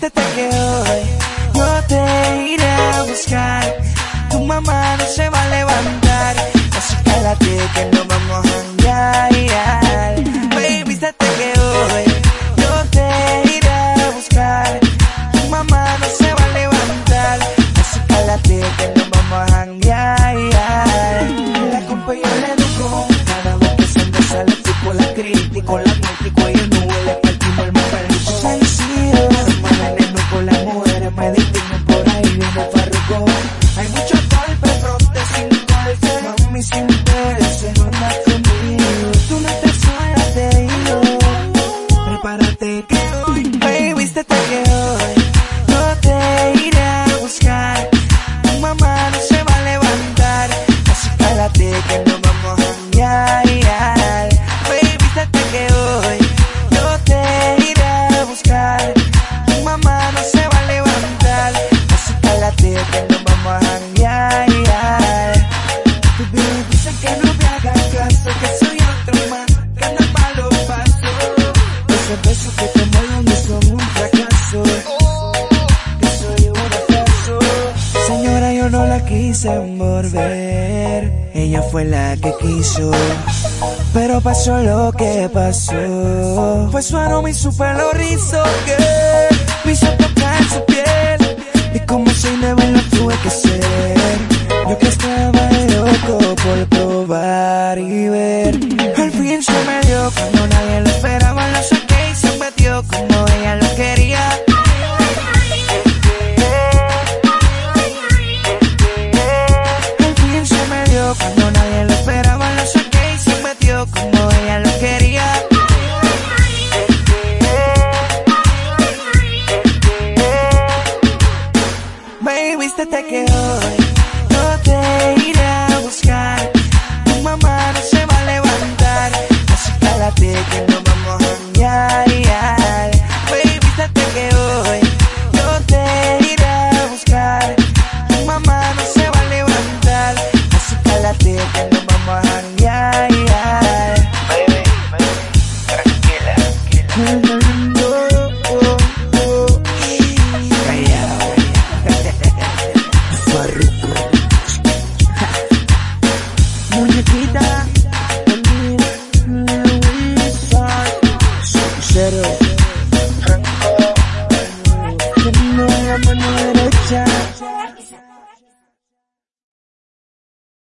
vístete que hoy no te iré a buscar. Tu mamá no se va a levantar, así cálate que no vamos a andar. Hoy vístete que hoy no te iré a buscar. Tu mamá no se va a levantar, así cálate que no vamos a andar. Hay mucho golpe, fronte sin golpe, mami sin verse, no caso, que soy otro más, que anda pa' los pasos. Esos besos que te mueven no son un fracaso, que soy un fracaso. Señora, yo no la quise envolver, ella fue la que quiso. Pero pasó lo que pasó. Fue su aroma y su pelo rizo que me Baby, te que hoy pero que.